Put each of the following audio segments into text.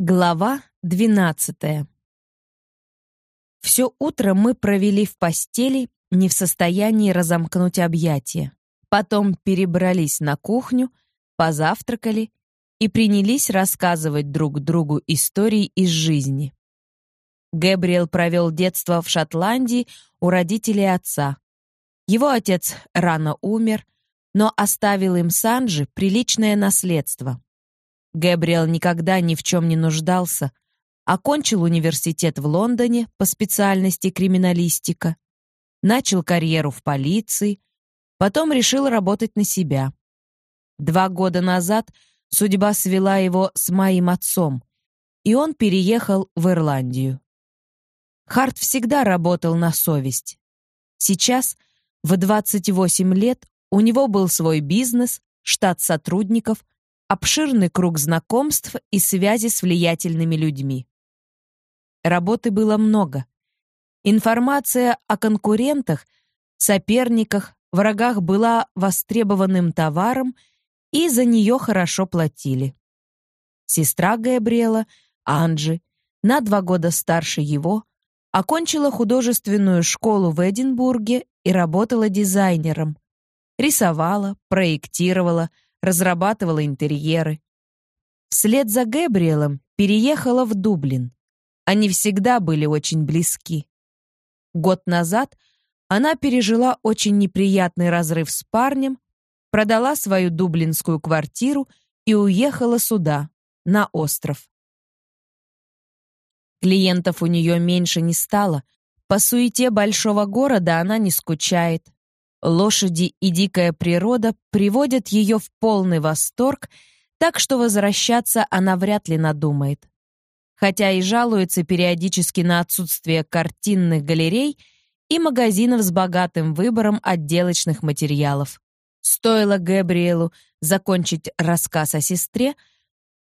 Глава двенадцатая. Все утро мы провели в постели, не в состоянии разомкнуть объятия. Потом перебрались на кухню, позавтракали и принялись рассказывать друг другу истории из жизни. Гэбриэл провел детство в Шотландии у родителей отца. Его отец рано умер, но оставил им Санджи приличное наследство. Гэбриэл никогда ни в чем не нуждался, окончил университет в Лондоне по специальности криминалистика, начал карьеру в полиции, потом решил работать на себя. Два года назад судьба свела его с моим отцом, и он переехал в Ирландию. Харт всегда работал на совесть. Сейчас, в 28 лет, у него был свой бизнес, штат сотрудников — обширный круг знакомств и связи с влиятельными людьми. Работы было много. Информация о конкурентах, соперниках, врагах была востребованным товаром, и за нее хорошо платили. Сестра Габриэла, Анджи, на два года старше его, окончила художественную школу в Эдинбурге и работала дизайнером. Рисовала, проектировала, разрабатывала интерьеры. Вслед за Гэбриэлом переехала в Дублин. Они всегда были очень близки. Год назад она пережила очень неприятный разрыв с парнем, продала свою дублинскую квартиру и уехала сюда, на остров. Клиентов у нее меньше не стало. По суете большого города она не скучает. Лошади и дикая природа приводят ее в полный восторг, так что возвращаться она вряд ли надумает. Хотя и жалуется периодически на отсутствие картинных галерей и магазинов с богатым выбором отделочных материалов. Стоило Габриэлу закончить рассказ о сестре,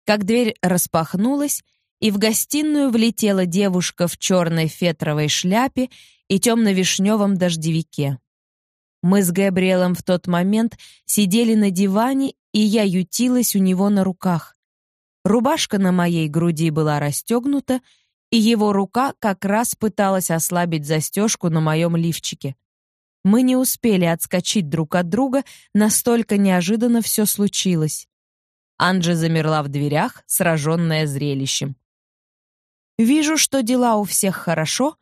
как дверь распахнулась, и в гостиную влетела девушка в черной фетровой шляпе и темно-вишневом дождевике. Мы с Габриэлем в тот момент сидели на диване, и я ютилась у него на руках. Рубашка на моей груди была расстегнута, и его рука как раз пыталась ослабить застежку на моем лифчике. Мы не успели отскочить друг от друга, настолько неожиданно все случилось. Анджи замерла в дверях, сраженная зрелищем. «Вижу, что дела у всех хорошо.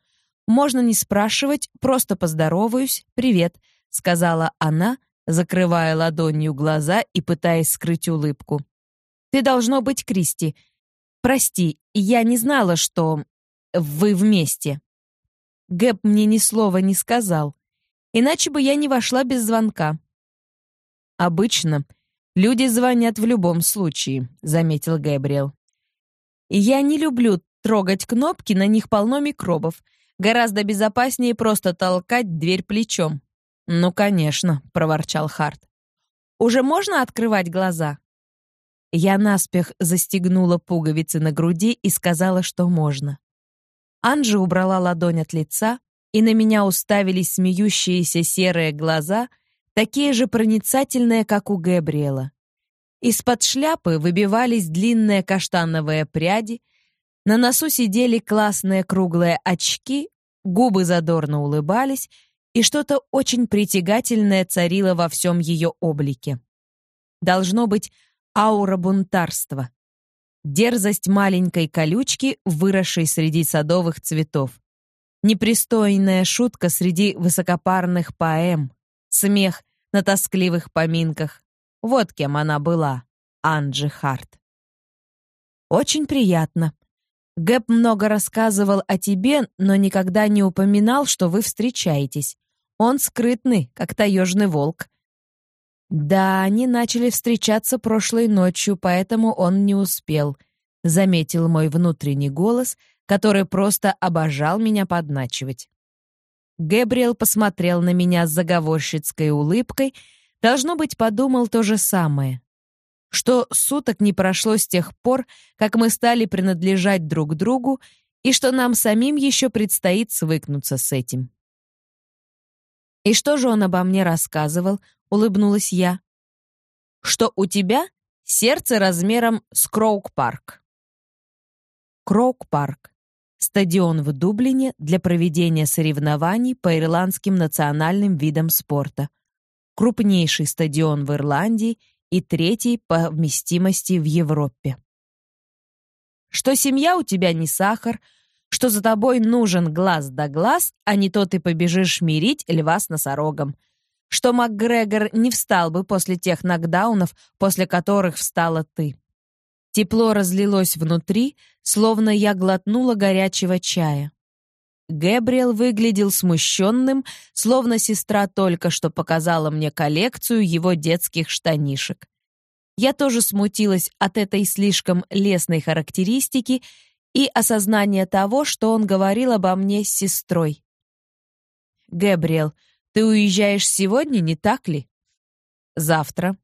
Можно не спрашивать, просто поздороваюсь. Привет. — сказала она, закрывая ладонью глаза и пытаясь скрыть улыбку. «Ты должно быть Кристи. Прости, я не знала, что вы вместе». Гэб мне ни слова не сказал, иначе бы я не вошла без звонка. «Обычно люди звонят в любом случае», — заметил Гэбриэл. «Я не люблю трогать кнопки, на них полно микробов. Гораздо безопаснее просто толкать дверь плечом». «Ну, конечно», — проворчал Харт. «Уже можно открывать глаза?» Я наспех застегнула пуговицы на груди и сказала, что можно. Анжи убрала ладонь от лица, и на меня уставились смеющиеся серые глаза, такие же проницательные, как у Габриэла. Из-под шляпы выбивались длинные каштановые пряди, на носу сидели классные круглые очки, губы задорно улыбались, и что-то очень притягательное царило во всем ее облике. Должно быть аура бунтарства. Дерзость маленькой колючки, выросшей среди садовых цветов. Непристойная шутка среди высокопарных поэм. Смех на тоскливых поминках. Вот кем она была, Анджи Харт. Очень приятно. Гэб много рассказывал о тебе, но никогда не упоминал, что вы встречаетесь. Он скрытный, как таежный волк. Да, они начали встречаться прошлой ночью, поэтому он не успел, заметил мой внутренний голос, который просто обожал меня подначивать. Гэбриэл посмотрел на меня с заговорщицкой улыбкой, должно быть, подумал то же самое. Что суток не прошло с тех пор, как мы стали принадлежать друг другу, и что нам самим еще предстоит свыкнуться с этим. «И что же он обо мне рассказывал?» — улыбнулась я. «Что у тебя сердце размером с Кроук-парк». Кроук-парк. Стадион в Дублине для проведения соревнований по ирландским национальным видам спорта. Крупнейший стадион в Ирландии и третий по вместимости в Европе. Что семья у тебя не сахар, что за тобой нужен глаз да глаз, а не то ты побежишь мирить льва с носорогом. Что МакГрегор не встал бы после тех нокдаунов, после которых встала ты. Тепло разлилось внутри, словно я глотнула горячего чая. Гэбриэл выглядел смущенным, словно сестра только что показала мне коллекцию его детских штанишек. Я тоже смутилась от этой слишком лестной характеристики и осознания того, что он говорил обо мне с сестрой. «Гэбриэл, ты уезжаешь сегодня, не так ли?» «Завтра.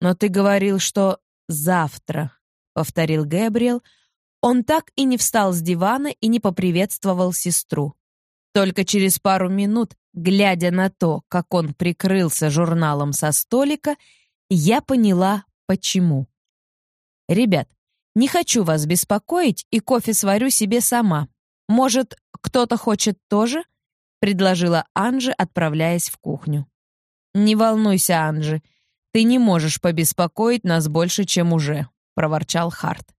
Но ты говорил, что завтра», — повторил Гэбриэл. Он так и не встал с дивана и не поприветствовал сестру. Только через пару минут, глядя на то, как он прикрылся журналом со столика, я поняла, почему. «Ребят, не хочу вас беспокоить и кофе сварю себе сама. Может, кто-то хочет тоже?» — предложила Анжи, отправляясь в кухню. «Не волнуйся, Анжи, ты не можешь побеспокоить нас больше, чем уже», — проворчал Харт.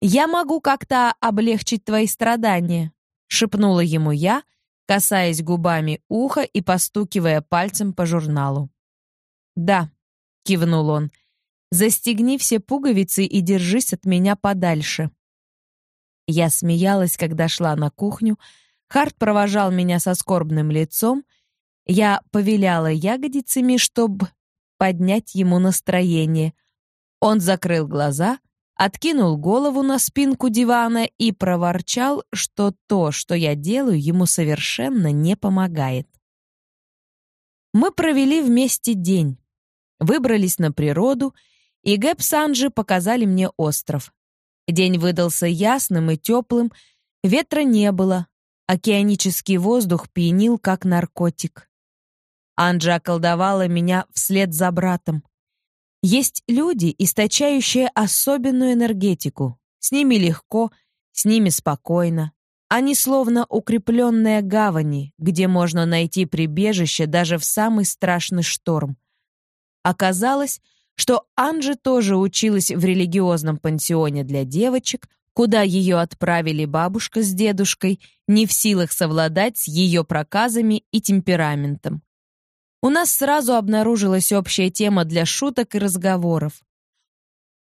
«Я могу как-то облегчить твои страдания», — шепнула ему я, касаясь губами уха и постукивая пальцем по журналу. «Да», — кивнул он, — Застегни все пуговицы и держись от меня подальше». Я смеялась, когда шла на кухню. Харт провожал меня со скорбным лицом. Я повиляла ягодицами, чтобы поднять ему настроение. Он закрыл глаза, откинул голову на спинку дивана и проворчал, что то, что я делаю, ему совершенно не помогает. Мы провели вместе день, выбрались на природу и Гэб Санджи показали мне остров. День выдался ясным и теплым, ветра не было, океанический воздух пьянил, как наркотик. Анджи околдовала меня вслед за братом. Есть люди, источающие особенную энергетику. С ними легко, с ними спокойно. Они словно укрепленные гавани, где можно найти прибежище даже в самый страшный шторм. Оказалось, что Анжи тоже училась в религиозном пансионе для девочек, куда ее отправили бабушка с дедушкой, не в силах совладать с ее проказами и темпераментом. У нас сразу обнаружилась общая тема для шуток и разговоров.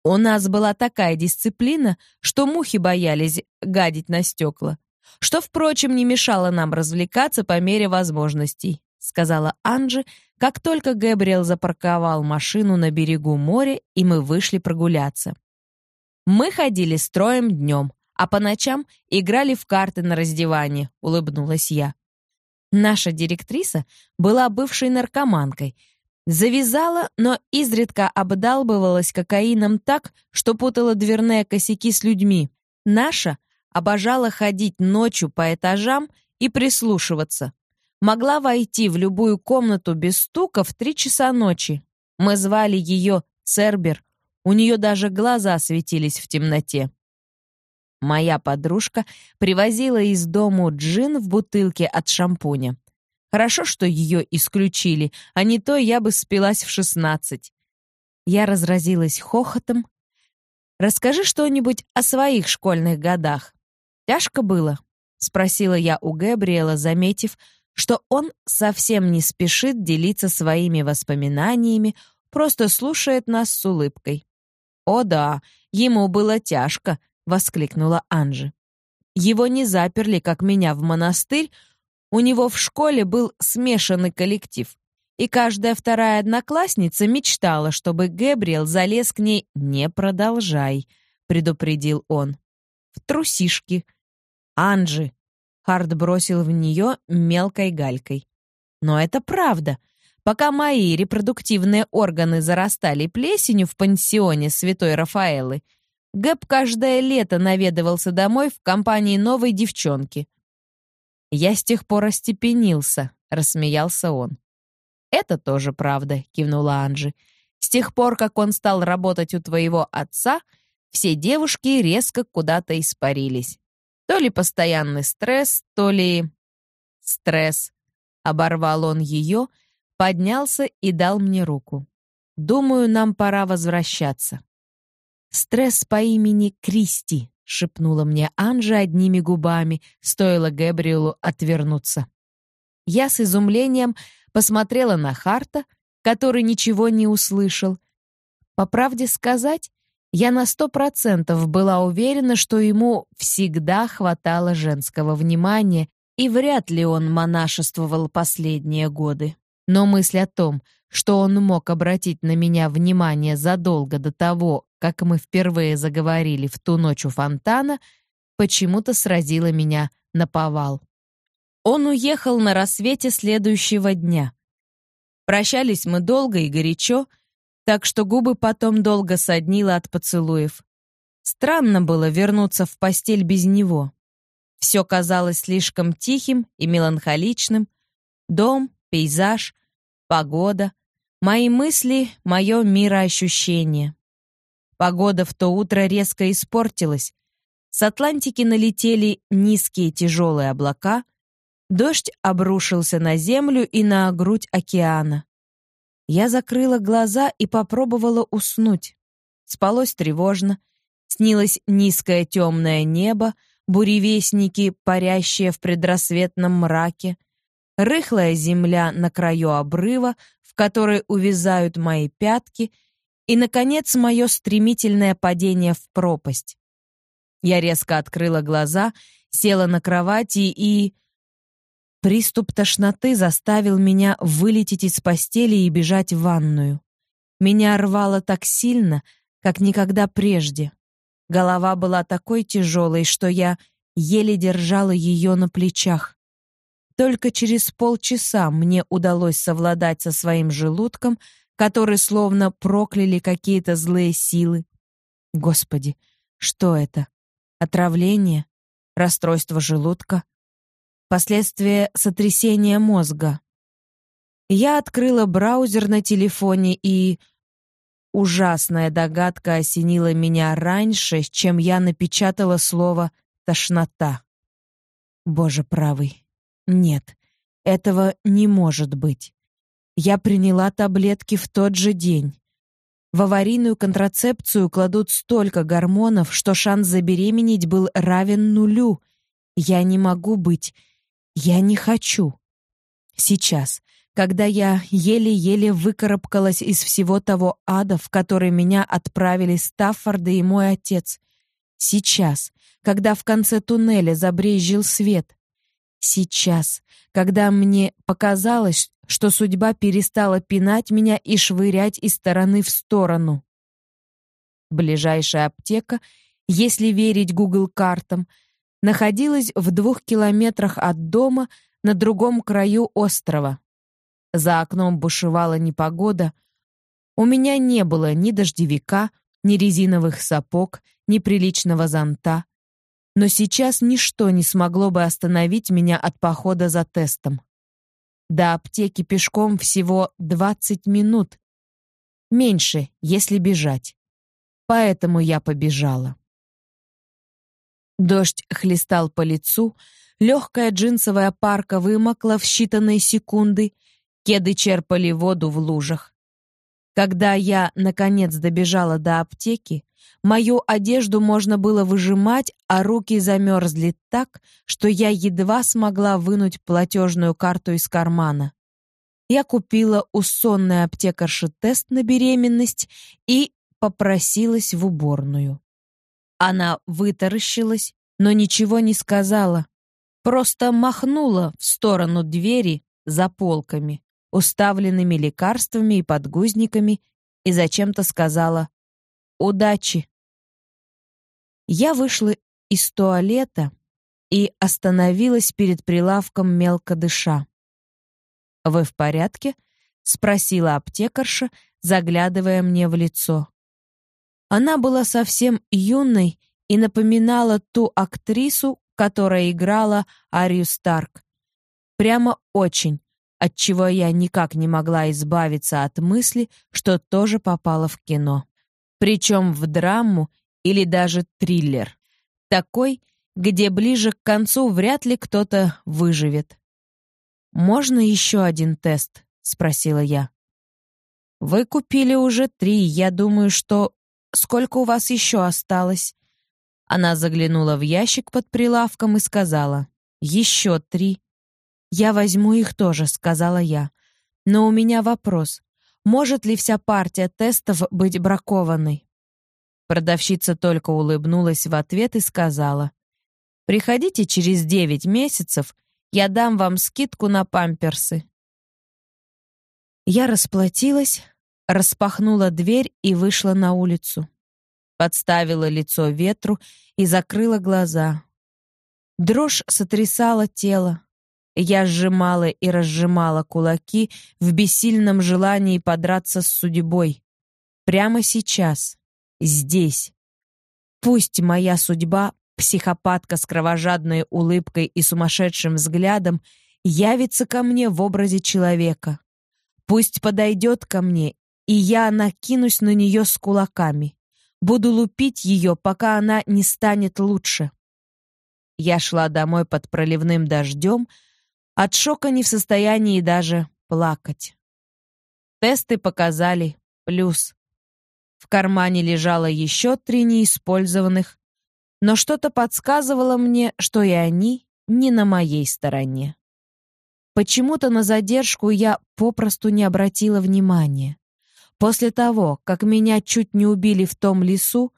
У нас была такая дисциплина, что мухи боялись гадить на стекла, что, впрочем, не мешало нам развлекаться по мере возможностей, сказала Анжи, как только Гэбриэл запарковал машину на берегу моря, и мы вышли прогуляться. Мы ходили строем днем, а по ночам играли в карты на раздевании, улыбнулась я. Наша директриса была бывшей наркоманкой. Завязала, но изредка обдалбывалась кокаином так, что путала дверные косяки с людьми. Наша обожала ходить ночью по этажам и прислушиваться могла войти в любую комнату без стука в три часа ночи. Мы звали ее Цербер, у нее даже глаза светились в темноте. Моя подружка привозила из дому джин в бутылке от шампуня. Хорошо, что ее исключили, а не то я бы спилась в шестнадцать. Я разразилась хохотом. «Расскажи что-нибудь о своих школьных годах. Тяжко было?» — спросила я у Габриэла, заметив, что он совсем не спешит делиться своими воспоминаниями, просто слушает нас с улыбкой. «О да, ему было тяжко», — воскликнула Анжи. «Его не заперли, как меня, в монастырь, у него в школе был смешанный коллектив, и каждая вторая одноклассница мечтала, чтобы Гэбриэл залез к ней «Не продолжай», — предупредил он. «В трусишки». «Анжи, Хард бросил в нее мелкой галькой. Но это правда. Пока мои репродуктивные органы зарастали плесенью в пансионе Святой Рафаэлы, Гэб каждое лето наведывался домой в компании новой девчонки. «Я с тех пор остепенился», — рассмеялся он. «Это тоже правда», — кивнула Анжи. «С тех пор, как он стал работать у твоего отца, все девушки резко куда-то испарились. То ли постоянный стресс, то ли... Стресс. Оборвал он ее, поднялся и дал мне руку. Думаю, нам пора возвращаться. Стресс по имени Кристи, шепнула мне Анжа одними губами, стоило Гэбриэлу отвернуться. Я с изумлением посмотрела на Харта, который ничего не услышал. По правде сказать, я на сто процентов была уверена, что ему всегда хватало женского внимания, и вряд ли он монашествовал последние годы. Но мысль о том, что он мог обратить на меня внимание задолго до того, как мы впервые заговорили в ту ночь у фонтана, почему-то сразила меня на повал. Он уехал на рассвете следующего дня. Прощались мы долго и горячо, так что губы потом долго соднило от поцелуев. Странно было вернуться в постель без него. Все казалось слишком тихим и меланхоличным. Дом, пейзаж, погода, мои мысли, мое мироощущение. Погода в то утро резко испортилась. С Атлантики налетели низкие тяжелые облака, дождь обрушился на землю и на грудь океана. Я закрыла глаза и попробовала уснуть. Спалось тревожно. Снилось низкое темное небо, буревестники, парящие в предрассветном мраке, рыхлая земля на краю обрыва, в которой увязают мои пятки, и, наконец, мое стремительное падение в пропасть. Я резко открыла глаза, села на кровати и... Приступ тошноты заставил меня вылететь из постели и бежать в ванную. Меня рвало так сильно, как никогда прежде. Голова была такой тяжелой, что я еле держала ее на плечах. Только через полчаса мне удалось совладать со своим желудком, который словно прокляли какие-то злые силы. Господи, что это? Отравление? Расстройство желудка? Последствия сотрясения мозга. Я открыла браузер на телефоне и... Ужасная догадка осенила меня раньше, чем я напечатала слово «тошнота». Боже правый. Нет, этого не может быть. Я приняла таблетки в тот же день. В аварийную контрацепцию кладут столько гормонов, что шанс забеременеть был равен нулю. Я не могу быть я не хочу. Сейчас, когда я еле-еле выкарабкалась из всего того ада, в который меня отправили Стаффорды и мой отец. Сейчас, когда в конце туннеля забрезжил свет. Сейчас, когда мне показалось, что судьба перестала пинать меня и швырять из стороны в сторону. Ближайшая аптека, если верить Google картам, находилась в двух километрах от дома на другом краю острова. За окном бушевала непогода. У меня не было ни дождевика, ни резиновых сапог, ни приличного зонта. Но сейчас ничто не смогло бы остановить меня от похода за тестом. До аптеки пешком всего 20 минут. Меньше, если бежать. Поэтому я побежала. Дождь хлестал по лицу, легкая джинсовая парка вымокла в считанные секунды, кеды черпали воду в лужах. Когда я, наконец, добежала до аптеки, мою одежду можно было выжимать, а руки замерзли так, что я едва смогла вынуть платежную карту из кармана. Я купила у сонной аптекарши тест на беременность и попросилась в уборную. Она вытаращилась, но ничего не сказала, просто махнула в сторону двери за полками, уставленными лекарствами и подгузниками, и зачем-то сказала «Удачи!». Я вышла из туалета и остановилась перед прилавком мелко дыша. «Вы в порядке?» — спросила аптекарша, заглядывая мне в лицо. Она была совсем юной и напоминала ту актрису, которая играла Арию Старк. Прямо очень, отчего я никак не могла избавиться от мысли, что тоже попала в кино. Причем в драму или даже триллер. Такой, где ближе к концу вряд ли кто-то выживет. «Можно еще один тест?» — спросила я. «Вы купили уже три. Я думаю, что... Сколько у вас еще осталось?» Она заглянула в ящик под прилавком и сказала. «Еще три». «Я возьму их тоже», — сказала я. «Но у меня вопрос. Может ли вся партия тестов быть бракованной?» Продавщица только улыбнулась в ответ и сказала. «Приходите через девять месяцев, я дам вам скидку на памперсы». Я расплатилась, распахнула дверь и вышла на улицу. Подставила лицо ветру и закрыла глаза. Дрожь сотрясала тело. Я сжимала и разжимала кулаки в бессильном желании подраться с судьбой. Прямо сейчас, здесь. Пусть моя судьба, психопатка с кровожадной улыбкой и сумасшедшим взглядом, явится ко мне в образе человека. Пусть подойдет ко мне, и я накинусь на нее с кулаками. Буду лупить ее, пока она не станет лучше. Я шла домой под проливным дождем, от шока не в состоянии даже плакать. Тесты показали плюс. В кармане лежало еще три неиспользованных, но что-то подсказывало мне, что и они не на моей стороне. Почему-то на задержку я попросту не обратила внимания. После того, как меня чуть не убили в том лесу,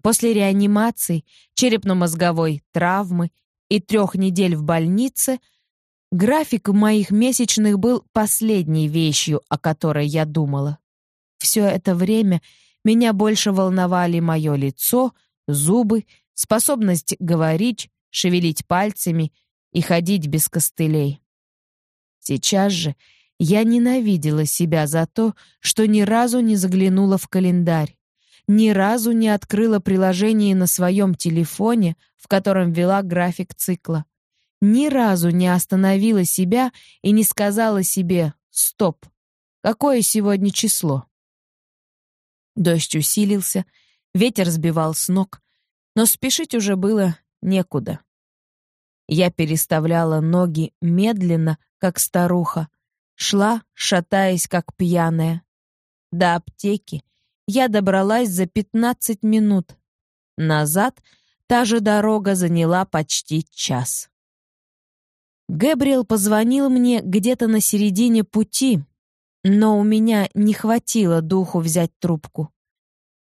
после реанимации, черепно-мозговой травмы и трех недель в больнице — График моих месячных был последней вещью, о которой я думала. Все это время меня больше волновали мое лицо, зубы, способность говорить, шевелить пальцами и ходить без костылей. Сейчас же я ненавидела себя за то, что ни разу не заглянула в календарь, ни разу не открыла приложение на своем телефоне, в котором вела график цикла ни разу не остановила себя и не сказала себе «Стоп! Какое сегодня число?» Дождь усилился, ветер сбивал с ног, но спешить уже было некуда. Я переставляла ноги медленно, как старуха, шла, шатаясь, как пьяная. До аптеки я добралась за пятнадцать минут. Назад та же дорога заняла почти час. Гэбриэл позвонил мне где-то на середине пути, но у меня не хватило духу взять трубку.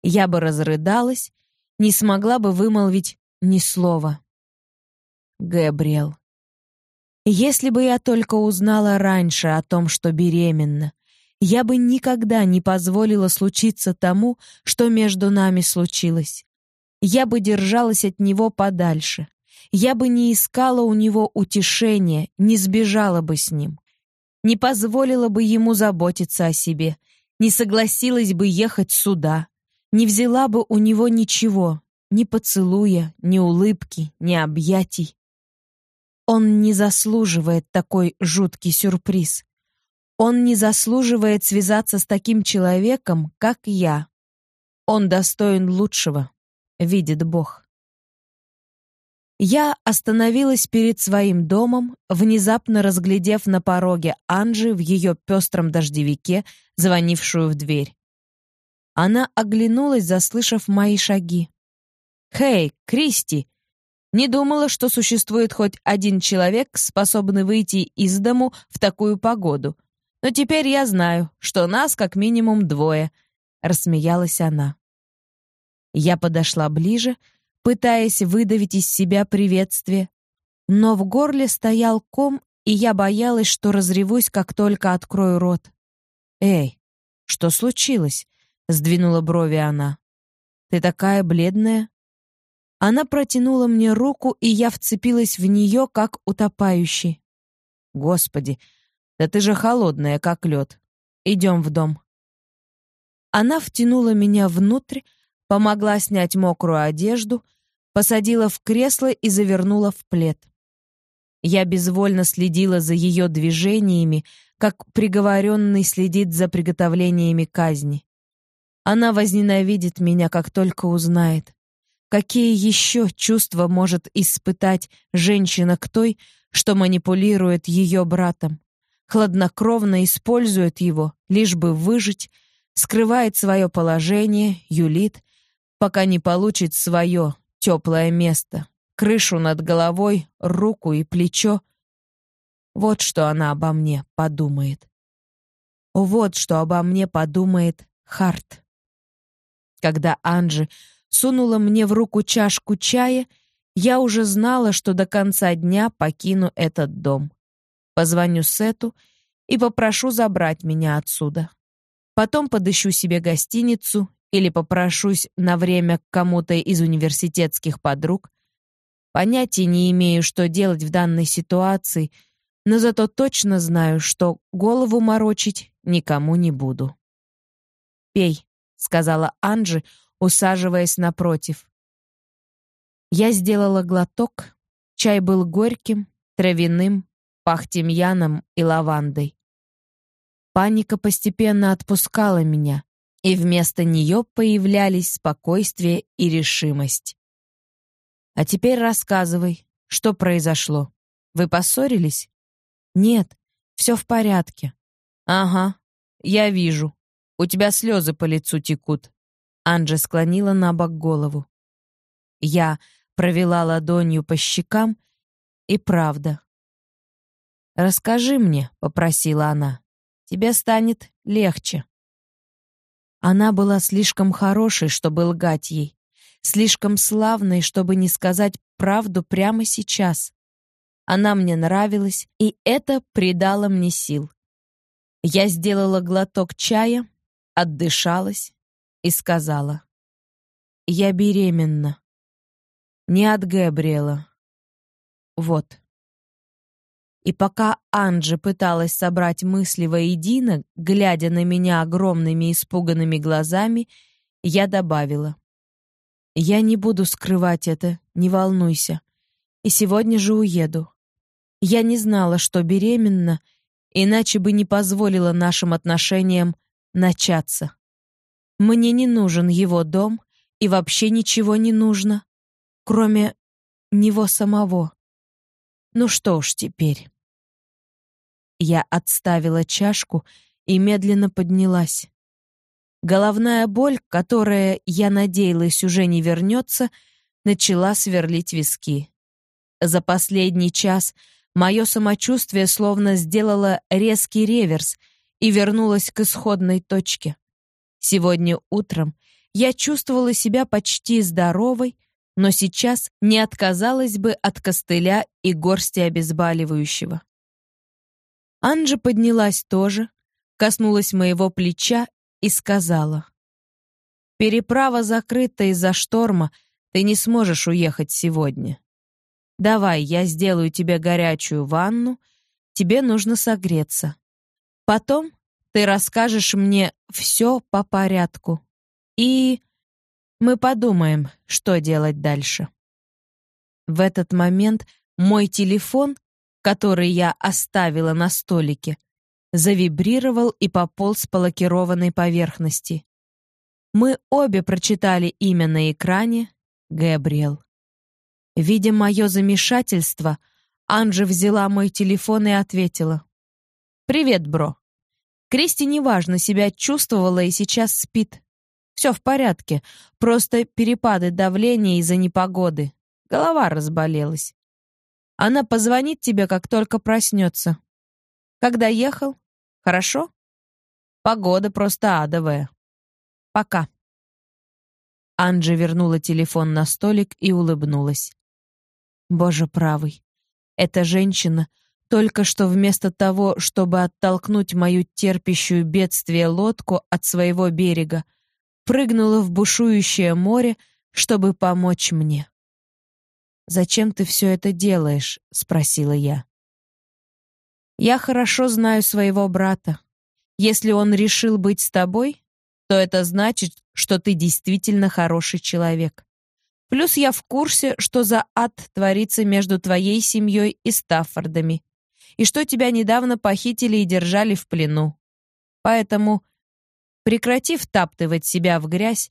Я бы разрыдалась, не смогла бы вымолвить ни слова. Гэбриэл. Если бы я только узнала раньше о том, что беременна, я бы никогда не позволила случиться тому, что между нами случилось. Я бы держалась от него подальше я бы не искала у него утешения, не сбежала бы с ним, не позволила бы ему заботиться о себе, не согласилась бы ехать сюда, не взяла бы у него ничего, ни поцелуя, ни улыбки, ни объятий. Он не заслуживает такой жуткий сюрприз. Он не заслуживает связаться с таким человеком, как я. Он достоин лучшего, видит Бог. Я остановилась перед своим домом, внезапно разглядев на пороге Анжи в ее пестром дождевике, звонившую в дверь. Она оглянулась, заслышав мои шаги. «Хей, Кристи! Не думала, что существует хоть один человек, способный выйти из дому в такую погоду. Но теперь я знаю, что нас как минимум двое», — рассмеялась она. Я подошла ближе, — пытаясь выдавить из себя приветствие. Но в горле стоял ком, и я боялась, что разревусь, как только открою рот. «Эй, что случилось?» — сдвинула брови она. «Ты такая бледная?» Она протянула мне руку, и я вцепилась в нее, как утопающий. «Господи, да ты же холодная, как лед. Идем в дом». Она втянула меня внутрь, помогла снять мокрую одежду, посадила в кресло и завернула в плед. Я безвольно следила за ее движениями, как приговоренный следит за приготовлениями казни. Она возненавидит меня, как только узнает. Какие еще чувства может испытать женщина к той, что манипулирует ее братом, хладнокровно использует его, лишь бы выжить, скрывает свое положение, юлит, пока не получит свое теплое место, крышу над головой, руку и плечо. Вот что она обо мне подумает. Вот что обо мне подумает Харт. Когда Анжи сунула мне в руку чашку чая, я уже знала, что до конца дня покину этот дом. Позвоню Сету и попрошу забрать меня отсюда. Потом подыщу себе гостиницу или попрошусь на время к кому-то из университетских подруг. Понятия не имею, что делать в данной ситуации, но зато точно знаю, что голову морочить никому не буду. «Пей», — сказала Анжи, усаживаясь напротив. Я сделала глоток. Чай был горьким, травяным, пах тимьяном и лавандой. Паника постепенно отпускала меня, и вместо нее появлялись спокойствие и решимость. «А теперь рассказывай, что произошло? Вы поссорились?» «Нет, все в порядке». «Ага, я вижу. У тебя слезы по лицу текут». Анджа склонила на бок голову. Я провела ладонью по щекам, и правда. «Расскажи мне», — попросила она. «Тебе станет легче». Она была слишком хорошей, чтобы лгать ей, слишком славной, чтобы не сказать правду прямо сейчас. Она мне нравилась, и это придало мне сил. Я сделала глоток чая, отдышалась и сказала. «Я беременна. Не от Габриэла. Вот». И пока Анджи пыталась собрать мысли воедино, глядя на меня огромными испуганными глазами, я добавила. «Я не буду скрывать это, не волнуйся. И сегодня же уеду. Я не знала, что беременна, иначе бы не позволила нашим отношениям начаться. Мне не нужен его дом, и вообще ничего не нужно, кроме него самого. Ну что уж теперь. Я отставила чашку и медленно поднялась. Головная боль, которая, я надеялась, уже не вернется, начала сверлить виски. За последний час мое самочувствие словно сделало резкий реверс и вернулось к исходной точке. Сегодня утром я чувствовала себя почти здоровой, но сейчас не отказалась бы от костыля и горсти обезболивающего. Анжа поднялась тоже, коснулась моего плеча и сказала. «Переправа закрыта из-за шторма, ты не сможешь уехать сегодня. Давай, я сделаю тебе горячую ванну, тебе нужно согреться. Потом ты расскажешь мне все по порядку. И мы подумаем, что делать дальше. В этот момент мой телефон, который я оставила на столике, завибрировал и пополз по лакированной поверхности. Мы обе прочитали имя на экране — Габриэл. Видя мое замешательство, Анжа взяла мой телефон и ответила. «Привет, бро. Кристи неважно себя чувствовала и сейчас спит. Все в порядке, просто перепады давления из-за непогоды. Голова разболелась. Она позвонит тебе, как только проснется. Когда ехал? Хорошо? Погода просто адовая. Пока. Анджи вернула телефон на столик и улыбнулась. Боже правый, эта женщина только что вместо того, чтобы оттолкнуть мою терпящую бедствие лодку от своего берега, прыгнула в бушующее море, чтобы помочь мне. «Зачем ты все это делаешь?» — спросила я. «Я хорошо знаю своего брата. Если он решил быть с тобой, то это значит, что ты действительно хороший человек. Плюс я в курсе, что за ад творится между твоей семьей и Стаффордами, и что тебя недавно похитили и держали в плену. Поэтому Прекрати втаптывать себя в грязь,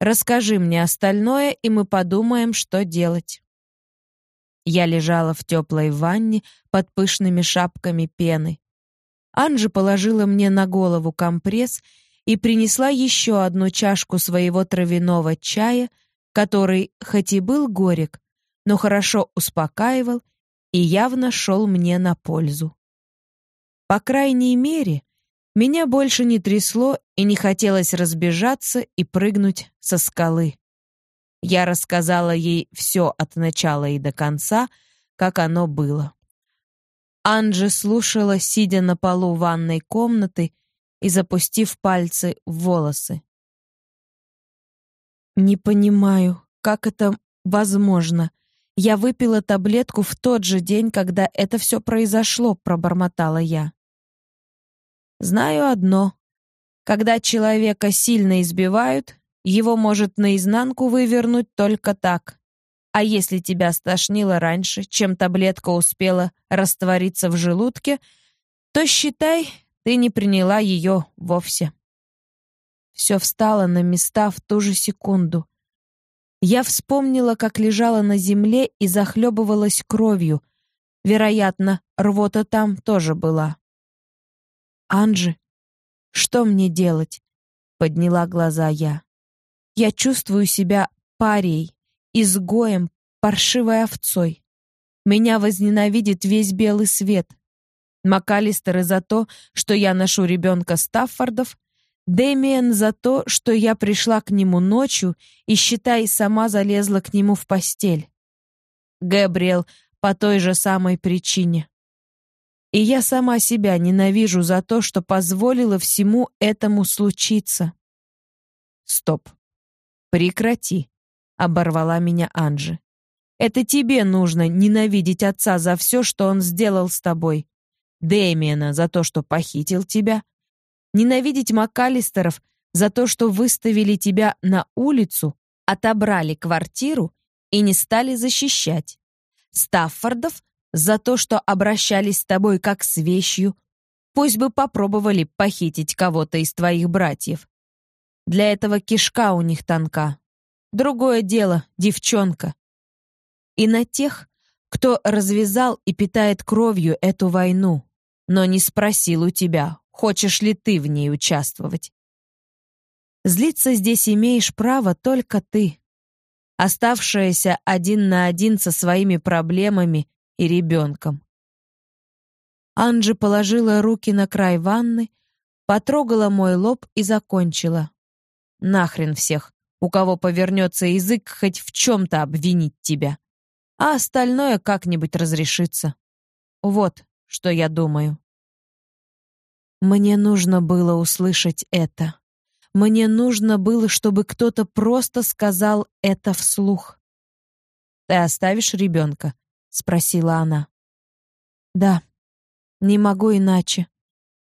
Расскажи мне остальное, и мы подумаем, что делать». Я лежала в теплой ванне под пышными шапками пены. Анжи положила мне на голову компресс и принесла еще одну чашку своего травяного чая, который, хоть и был горек, но хорошо успокаивал и явно шел мне на пользу. По крайней мере, меня больше не трясло и не хотелось разбежаться и прыгнуть со скалы. Я рассказала ей все от начала и до конца, как оно было. Анджи слушала, сидя на полу ванной комнаты и запустив пальцы в волосы. «Не понимаю, как это возможно. Я выпила таблетку в тот же день, когда это все произошло», — пробормотала я. Знаю одно. Когда человека сильно избивают, его может наизнанку вывернуть только так. А если тебя стошнило раньше, чем таблетка успела раствориться в желудке, то считай, ты не приняла ее вовсе. Все встало на места в ту же секунду. Я вспомнила, как лежала на земле и захлебывалась кровью. Вероятно, рвота там тоже была. «Анжи, что мне делать?» — подняла глаза я. «Я чувствую себя парией, изгоем, паршивой овцой. Меня возненавидит весь белый свет. МакАлистеры за то, что я ношу ребенка Стаффордов, Дэмиен за то, что я пришла к нему ночью и, считай, сама залезла к нему в постель. Гэбриэл по той же самой причине. И я сама себя ненавижу за то, что позволила всему этому случиться. Стоп. Прекрати, оборвала меня Анжи. Это тебе нужно ненавидеть отца за все, что он сделал с тобой. Дэмиена за то, что похитил тебя. Ненавидеть МакАлистеров за то, что выставили тебя на улицу, отобрали квартиру и не стали защищать. Стаффордов за то, что обращались с тобой как с вещью. Пусть бы попробовали похитить кого-то из твоих братьев. Для этого кишка у них тонка. Другое дело — девчонка. И на тех, кто развязал и питает кровью эту войну, но не спросил у тебя, хочешь ли ты в ней участвовать. Злиться здесь имеешь право только ты, оставшаяся один на один со своими проблемами и ребенком. Анджи положила руки на край ванны, потрогала мой лоб и закончила. Нахрен всех, у кого повернется язык хоть в чем-то обвинить тебя. А остальное как-нибудь разрешится. Вот, что я думаю. Мне нужно было услышать это. Мне нужно было, чтобы кто-то просто сказал это вслух. «Ты оставишь ребенка?» Спросила она. Да. Не могу иначе.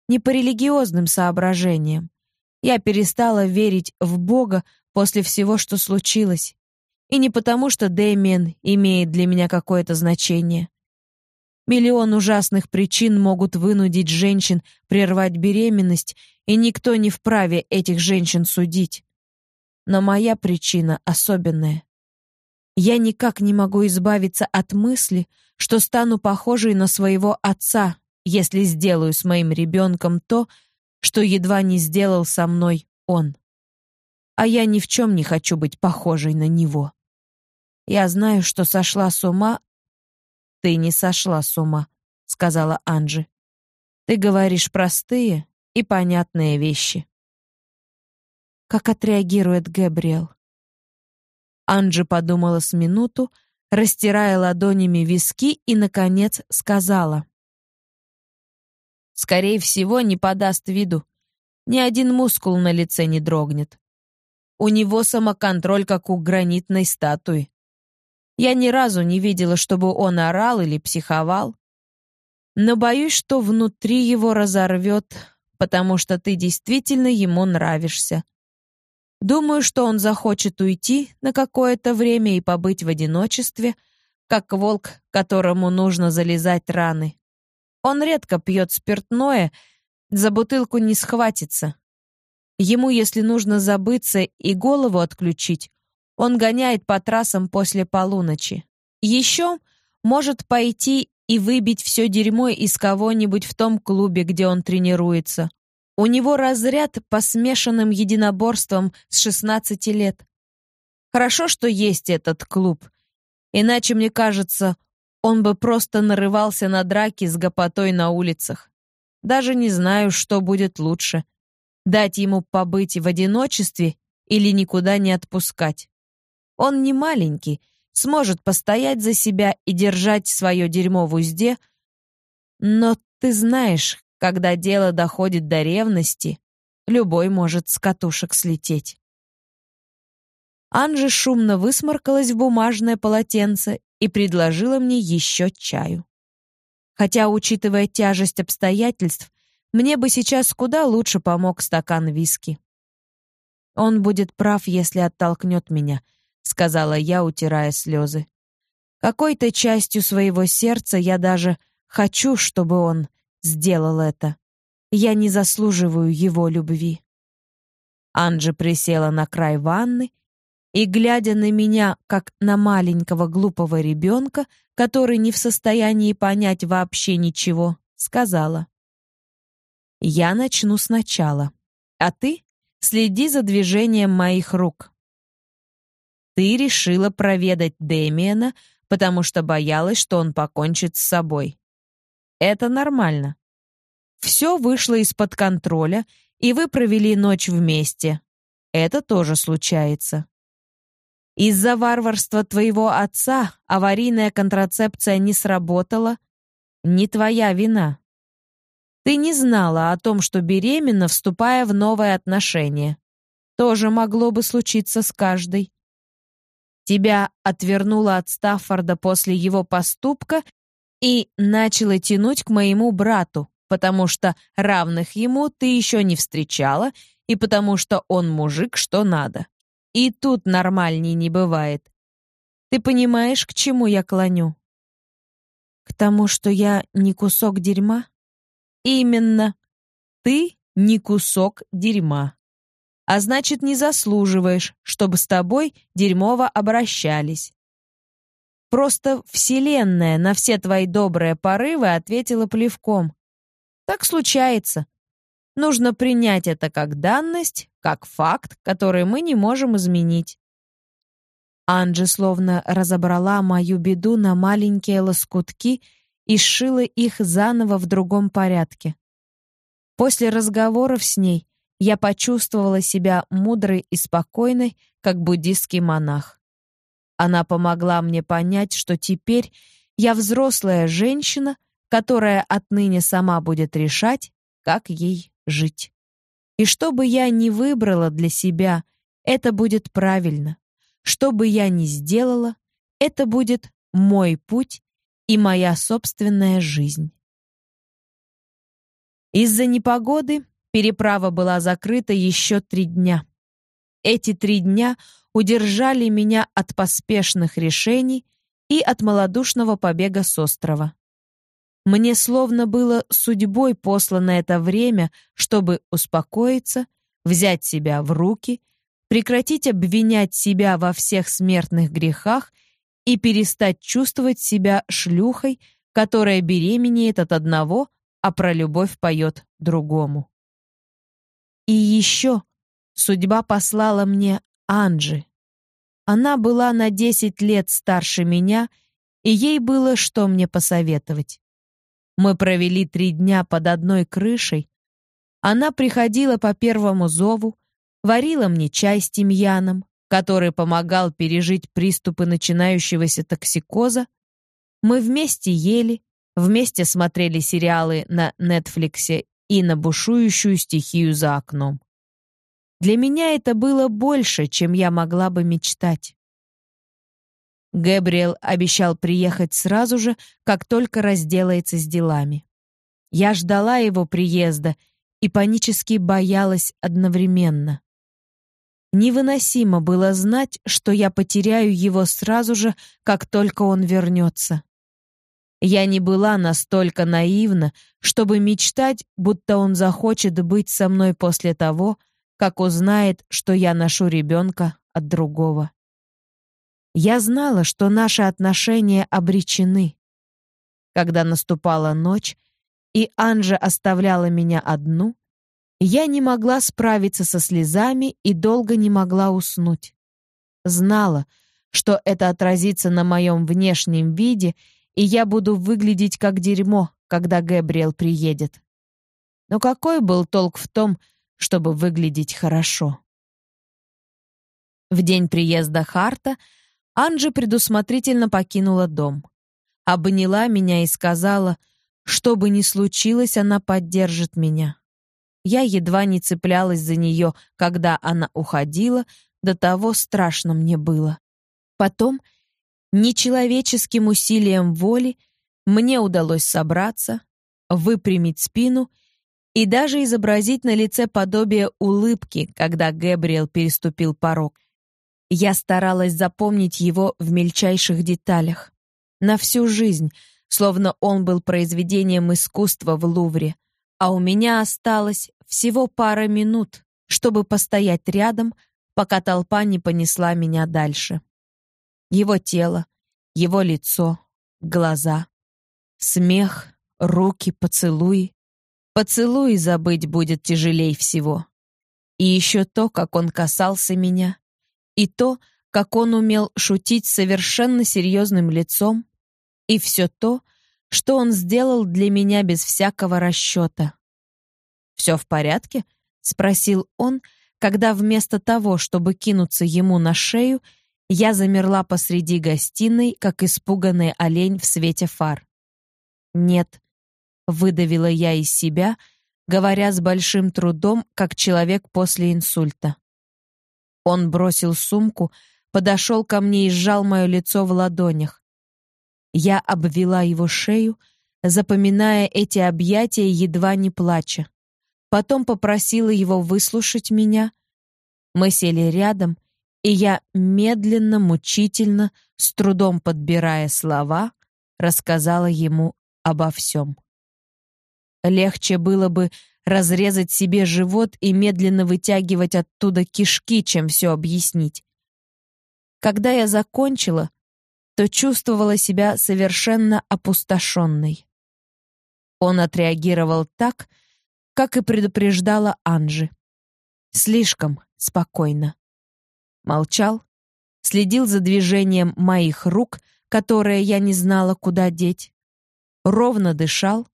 Не по религиозным соображениям. Я перестала верить в Бога после всего, что случилось. И не потому, что Дэмиен имеет для меня какое-то значение. Миллион ужасных причин могут вынудить женщин прервать беременность, и никто не вправе этих женщин судить. Но моя причина особенная. Я никак не могу избавиться от мысли, что стану похожей на своего отца, если сделаю с моим ребенком то, что едва не сделал со мной он. А я ни в чем не хочу быть похожей на него. Я знаю, что сошла с ума. Ты не сошла с ума, сказала Анжи. Ты говоришь простые и понятные вещи. Как отреагирует Гэбриэл? Анджи подумала с минуту, растирая ладонями виски и, наконец, сказала. «Скорее всего, не подаст виду. Ни один мускул на лице не дрогнет. У него самоконтроль, как у гранитной статуи. Я ни разу не видела, чтобы он орал или психовал. Но боюсь, что внутри его разорвет, потому что ты действительно ему нравишься. Думаю, что он захочет уйти на какое-то время и побыть в одиночестве, как волк, которому нужно залезать раны. Он редко пьет спиртное, за бутылку не схватится. Ему, если нужно забыться и голову отключить, он гоняет по трассам после полуночи. Еще может пойти и выбить все дерьмо из кого-нибудь в том клубе, где он тренируется. У него разряд по смешанным единоборствам с 16 лет. Хорошо, что есть этот клуб. Иначе, мне кажется, он бы просто нарывался на драки с гопотой на улицах. Даже не знаю, что будет лучше. Дать ему побыть в одиночестве или никуда не отпускать. Он не маленький, сможет постоять за себя и держать свое дерьмо в узде, но ты знаешь, когда дело доходит до ревности, любой может с катушек слететь. Анжи шумно высморкалась в бумажное полотенце и предложила мне еще чаю. Хотя, учитывая тяжесть обстоятельств, мне бы сейчас куда лучше помог стакан виски. Он будет прав, если оттолкнет меня —— сказала я, утирая слезы. Какой-то частью своего сердца я даже хочу, чтобы он сделал это. Я не заслуживаю его любви. Анджи присела на край ванны и, глядя на меня, как на маленького глупого ребенка, который не в состоянии понять вообще ничего, сказала. «Я начну сначала, а ты следи за движением моих рук. Ты решила проведать Дэмиена, потому что боялась, что он покончит с собой. Это нормально. Все вышло из-под контроля, и вы провели ночь вместе. Это тоже случается. Из-за варварства твоего отца аварийная контрацепция не сработала. Не твоя вина. Ты не знала о том, что беременна, вступая в новые отношения. Тоже могло бы случиться с каждой. Тебя отвернула от Стаффорда после его поступка и начала тянуть к моему брату, потому что равных ему ты еще не встречала и потому что он мужик, что надо. И тут нормальней не бывает. Ты понимаешь, к чему я клоню? К тому, что я не кусок дерьма? Именно. Ты не кусок дерьма а значит, не заслуживаешь, чтобы с тобой дерьмово обращались. Просто Вселенная на все твои добрые порывы ответила плевком. Так случается. Нужно принять это как данность, как факт, который мы не можем изменить. Анджи словно разобрала мою беду на маленькие лоскутки и сшила их заново в другом порядке. После разговоров с ней я почувствовала себя мудрой и спокойной, как буддийский монах. Она помогла мне понять, что теперь я взрослая женщина, которая отныне сама будет решать, как ей жить. И что бы я ни выбрала для себя, это будет правильно. Что бы я ни сделала, это будет мой путь и моя собственная жизнь. Из-за непогоды Переправа была закрыта еще три дня. Эти три дня удержали меня от поспешных решений и от малодушного побега с острова. Мне словно было судьбой послано это время, чтобы успокоиться, взять себя в руки, прекратить обвинять себя во всех смертных грехах и перестать чувствовать себя шлюхой, которая беременеет от одного, а про любовь поет другому. И еще судьба послала мне Анджи. Она была на 10 лет старше меня, и ей было что мне посоветовать. Мы провели три дня под одной крышей. Она приходила по первому зову, варила мне чай с тимьяном, который помогал пережить приступы начинающегося токсикоза. Мы вместе ели, вместе смотрели сериалы на Нетфликсе и на бушующую стихию за окном. Для меня это было больше, чем я могла бы мечтать. Гэбриэл обещал приехать сразу же, как только разделается с делами. Я ждала его приезда и панически боялась одновременно. Невыносимо было знать, что я потеряю его сразу же, как только он вернется. Я не была настолько наивна, чтобы мечтать, будто он захочет быть со мной после того, как узнает, что я ношу ребенка от другого. Я знала, что наши отношения обречены. Когда наступала ночь, и Анжа оставляла меня одну, я не могла справиться со слезами и долго не могла уснуть. Знала, что это отразится на моем внешнем виде, и я буду выглядеть как дерьмо, когда Гэбриэл приедет. Но какой был толк в том, чтобы выглядеть хорошо? В день приезда Харта Анжи предусмотрительно покинула дом. Обняла меня и сказала, что бы ни случилось, она поддержит меня. Я едва не цеплялась за нее, когда она уходила, до того страшно мне было. Потом, нечеловеческим усилием воли, мне удалось собраться, выпрямить спину и даже изобразить на лице подобие улыбки, когда Гэбриэл переступил порог. Я старалась запомнить его в мельчайших деталях. На всю жизнь, словно он был произведением искусства в Лувре, а у меня осталось всего пара минут, чтобы постоять рядом, пока толпа не понесла меня дальше. Его тело, его лицо, глаза, смех, руки, поцелуи. Поцелуи забыть будет тяжелей всего. И еще то, как он касался меня, и то, как он умел шутить совершенно серьезным лицом, и все то, что он сделал для меня без всякого расчета. «Все в порядке?» — спросил он, когда вместо того, чтобы кинуться ему на шею, я замерла посреди гостиной, как испуганный олень в свете фар. «Нет», — выдавила я из себя, говоря с большим трудом, как человек после инсульта. Он бросил сумку, подошел ко мне и сжал мое лицо в ладонях. Я обвела его шею, запоминая эти объятия, едва не плача. Потом попросила его выслушать меня. Мы сели рядом, и я медленно, мучительно, с трудом подбирая слова, рассказала ему обо всем. Легче было бы разрезать себе живот и медленно вытягивать оттуда кишки, чем все объяснить. Когда я закончила, то чувствовала себя совершенно опустошенной. Он отреагировал так, как и предупреждала Анжи. Слишком спокойно. Молчал, следил за движением моих рук, которые я не знала, куда деть, ровно дышал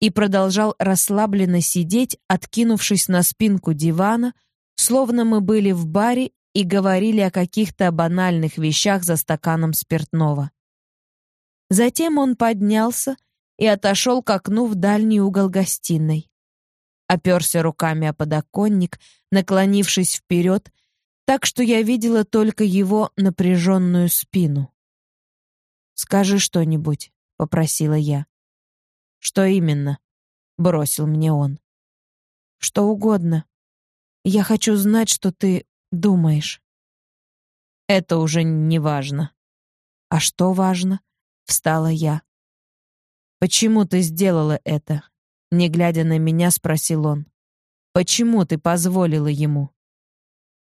и продолжал расслабленно сидеть, откинувшись на спинку дивана, словно мы были в баре и говорили о каких-то банальных вещах за стаканом спиртного. Затем он поднялся и отошел к окну в дальний угол гостиной. Оперся руками о подоконник, наклонившись вперед, так что я видела только его напряженную спину. «Скажи что-нибудь», — попросила я. «Что именно?» — бросил мне он. «Что угодно. Я хочу знать, что ты думаешь. Это уже не важно. А что важно? Встала я. Почему ты сделала это? Не глядя на меня, спросил он. Почему ты позволила ему?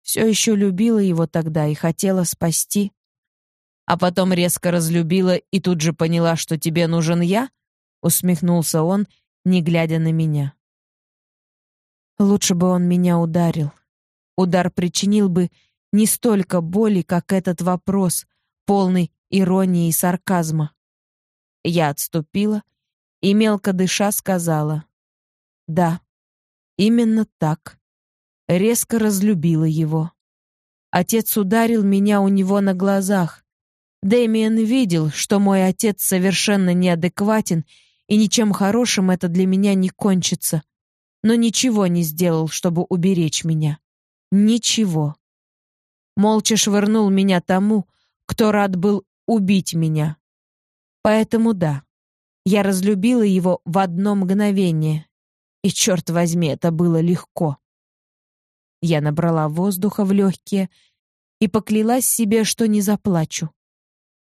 Все еще любила его тогда и хотела спасти. А потом резко разлюбила и тут же поняла, что тебе нужен я? Усмехнулся он, не глядя на меня. Лучше бы он меня ударил. Удар причинил бы не столько боли, как этот вопрос, полный иронии и сарказма. Я отступила и, мелко дыша, сказала. Да, именно так. Резко разлюбила его. Отец ударил меня у него на глазах. Дэмиен видел, что мой отец совершенно неадекватен, и ничем хорошим это для меня не кончится, но ничего не сделал, чтобы уберечь меня. Ничего. Молча швырнул меня тому, кто рад был убить меня. Поэтому да, я разлюбила его в одно мгновение. И, черт возьми, это было легко. Я набрала воздуха в легкие и поклялась себе, что не заплачу.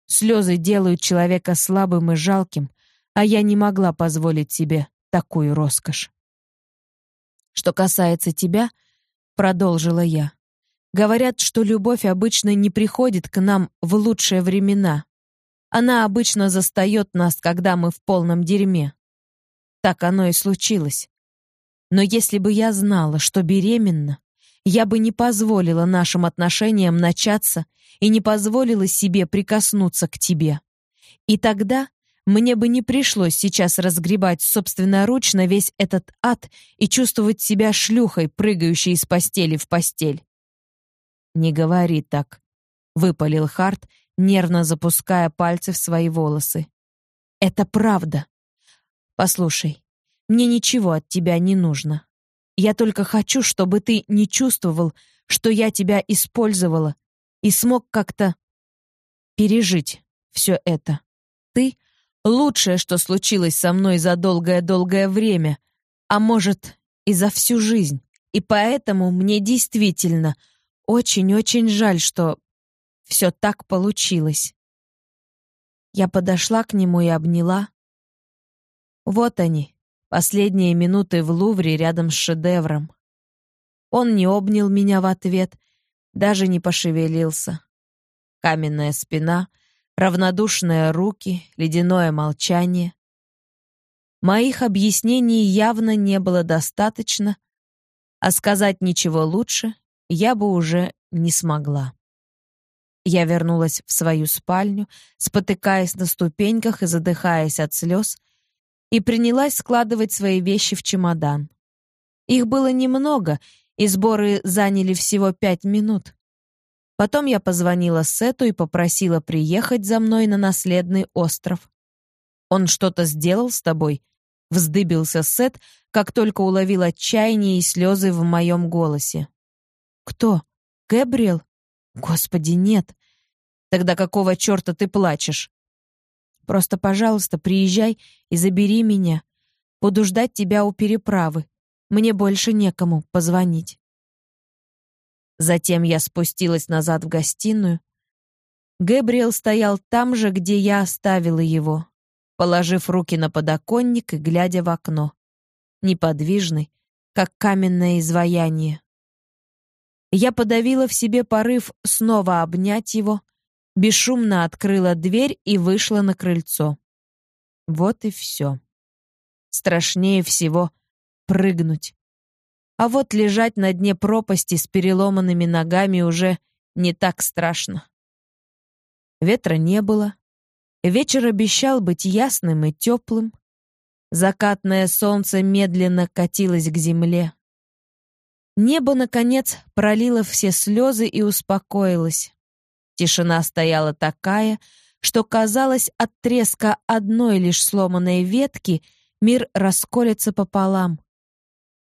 Слезы делают человека слабым и жалким, а я не могла позволить себе такую роскошь. Что касается тебя — продолжила я. Говорят, что любовь обычно не приходит к нам в лучшие времена. Она обычно застает нас, когда мы в полном дерьме. Так оно и случилось. Но если бы я знала, что беременна, я бы не позволила нашим отношениям начаться и не позволила себе прикоснуться к тебе. И тогда мне бы не пришлось сейчас разгребать собственноручно весь этот ад и чувствовать себя шлюхой, прыгающей из постели в постель. «Не говори так», — выпалил Харт, нервно запуская пальцы в свои волосы. «Это правда. Послушай, мне ничего от тебя не нужно. Я только хочу, чтобы ты не чувствовал, что я тебя использовала и смог как-то пережить все это. Ты — лучшее, что случилось со мной за долгое-долгое время, а может, и за всю жизнь. И поэтому мне действительно очень-очень жаль, что все так получилось. Я подошла к нему и обняла. Вот они, последние минуты в Лувре рядом с шедевром. Он не обнял меня в ответ, даже не пошевелился. Каменная спина, равнодушные руки, ледяное молчание. Моих объяснений явно не было достаточно, а сказать ничего лучше я бы уже не смогла. Я вернулась в свою спальню, спотыкаясь на ступеньках и задыхаясь от слез, и принялась складывать свои вещи в чемодан. Их было немного, и сборы заняли всего пять минут. Потом я позвонила Сету и попросила приехать за мной на наследный остров. «Он что-то сделал с тобой?» — вздыбился Сет, как только уловил отчаяние и слезы в моем голосе. «Кто? Гэбриэл? Господи, нет. Тогда какого черта ты плачешь? Просто, пожалуйста, приезжай и забери меня. Буду ждать тебя у переправы. Мне больше некому позвонить. Затем я спустилась назад в гостиную. Гэбриэл стоял там же, где я оставила его, положив руки на подоконник и глядя в окно. Неподвижный, как каменное изваяние. Я подавила в себе порыв снова обнять его, бесшумно открыла дверь и вышла на крыльцо. Вот и все. Страшнее всего прыгнуть. А вот лежать на дне пропасти с переломанными ногами уже не так страшно. Ветра не было. Вечер обещал быть ясным и теплым. Закатное солнце медленно катилось к земле. Небо, наконец, пролило все слезы и успокоилось. Тишина стояла такая, что казалось, от треска одной лишь сломанной ветки мир расколется пополам.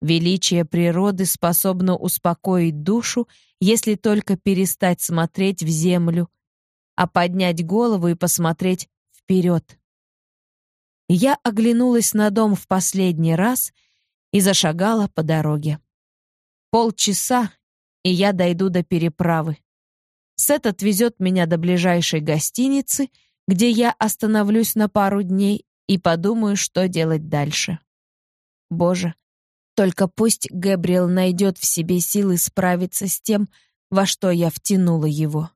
Величие природы способно успокоить душу, если только перестать смотреть в землю, а поднять голову и посмотреть вперед. Я оглянулась на дом в последний раз и зашагала по дороге. Полчаса, и я дойду до переправы. Сет отвезет меня до ближайшей гостиницы, где я остановлюсь на пару дней и подумаю, что делать дальше. Боже, только пусть Гэбриэл найдет в себе силы справиться с тем, во что я втянула его.